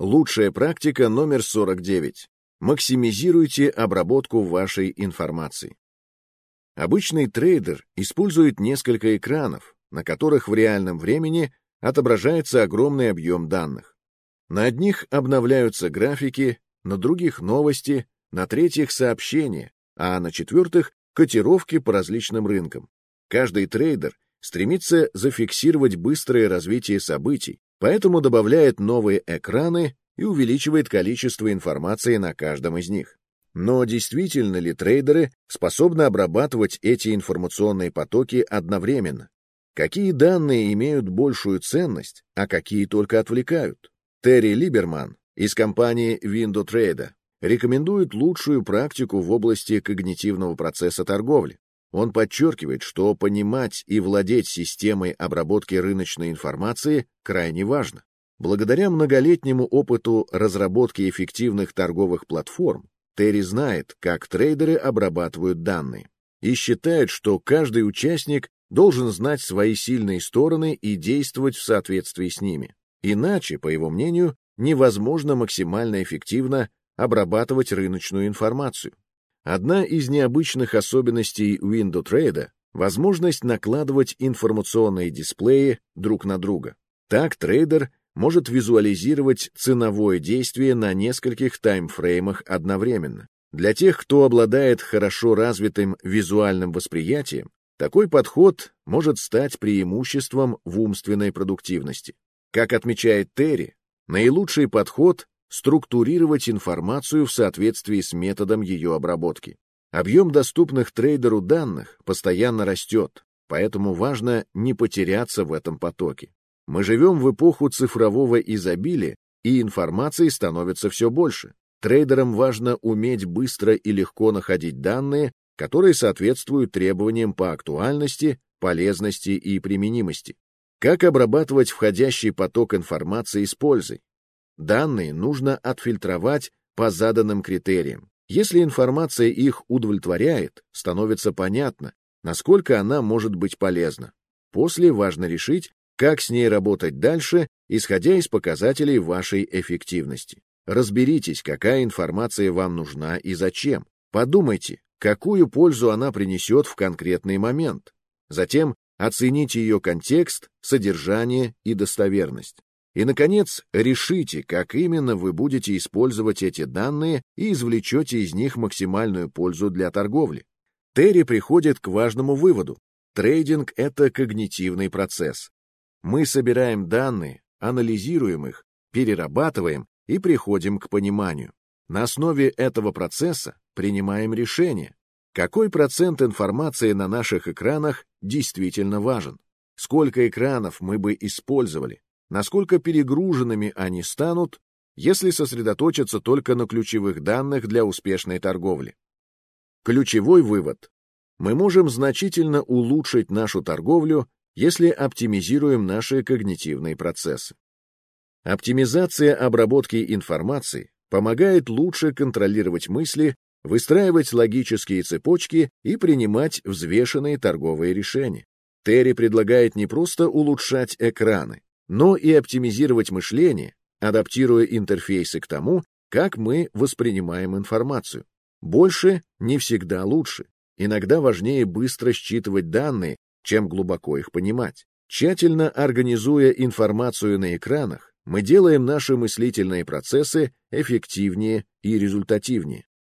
Лучшая практика номер 49. Максимизируйте обработку вашей информации. Обычный трейдер использует несколько экранов, на которых в реальном времени отображается огромный объем данных. На одних обновляются графики, на других новости, на третьих сообщения, а на четвертых котировки по различным рынкам. Каждый трейдер стремится зафиксировать быстрое развитие событий, поэтому добавляет новые экраны и увеличивает количество информации на каждом из них. Но действительно ли трейдеры способны обрабатывать эти информационные потоки одновременно? Какие данные имеют большую ценность, а какие только отвлекают? Терри Либерман из компании WindowTrade рекомендует лучшую практику в области когнитивного процесса торговли. Он подчеркивает, что понимать и владеть системой обработки рыночной информации крайне важно. Благодаря многолетнему опыту разработки эффективных торговых платформ, Терри знает, как трейдеры обрабатывают данные, и считает, что каждый участник должен знать свои сильные стороны и действовать в соответствии с ними. Иначе, по его мнению, невозможно максимально эффективно обрабатывать рыночную информацию. Одна из необычных особенностей Window Trade — возможность накладывать информационные дисплеи друг на друга. Так трейдер может визуализировать ценовое действие на нескольких таймфреймах одновременно. Для тех, кто обладает хорошо развитым визуальным восприятием, такой подход может стать преимуществом в умственной продуктивности. Как отмечает Терри, наилучший подход — структурировать информацию в соответствии с методом ее обработки. Объем доступных трейдеру данных постоянно растет, поэтому важно не потеряться в этом потоке. Мы живем в эпоху цифрового изобилия, и информации становится все больше. Трейдерам важно уметь быстро и легко находить данные, которые соответствуют требованиям по актуальности, полезности и применимости. Как обрабатывать входящий поток информации с пользой? Данные нужно отфильтровать по заданным критериям. Если информация их удовлетворяет, становится понятно, насколько она может быть полезна. После важно решить, как с ней работать дальше, исходя из показателей вашей эффективности. Разберитесь, какая информация вам нужна и зачем. Подумайте, какую пользу она принесет в конкретный момент. Затем оцените ее контекст, содержание и достоверность. И, наконец, решите, как именно вы будете использовать эти данные и извлечете из них максимальную пользу для торговли. Терри приходит к важному выводу. Трейдинг — это когнитивный процесс. Мы собираем данные, анализируем их, перерабатываем и приходим к пониманию. На основе этого процесса принимаем решение, какой процент информации на наших экранах действительно важен, сколько экранов мы бы использовали, насколько перегруженными они станут, если сосредоточиться только на ключевых данных для успешной торговли. Ключевой вывод. Мы можем значительно улучшить нашу торговлю если оптимизируем наши когнитивные процессы. Оптимизация обработки информации помогает лучше контролировать мысли, выстраивать логические цепочки и принимать взвешенные торговые решения. Терри предлагает не просто улучшать экраны, но и оптимизировать мышление, адаптируя интерфейсы к тому, как мы воспринимаем информацию. Больше не всегда лучше. Иногда важнее быстро считывать данные чем глубоко их понимать. Тщательно организуя информацию на экранах, мы делаем наши мыслительные процессы эффективнее и результативнее.